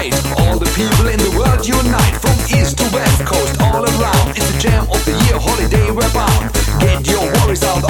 All the people in the world unite from east to west coast, all around. It's the jam of the year, holiday we're bound. Get your worries out.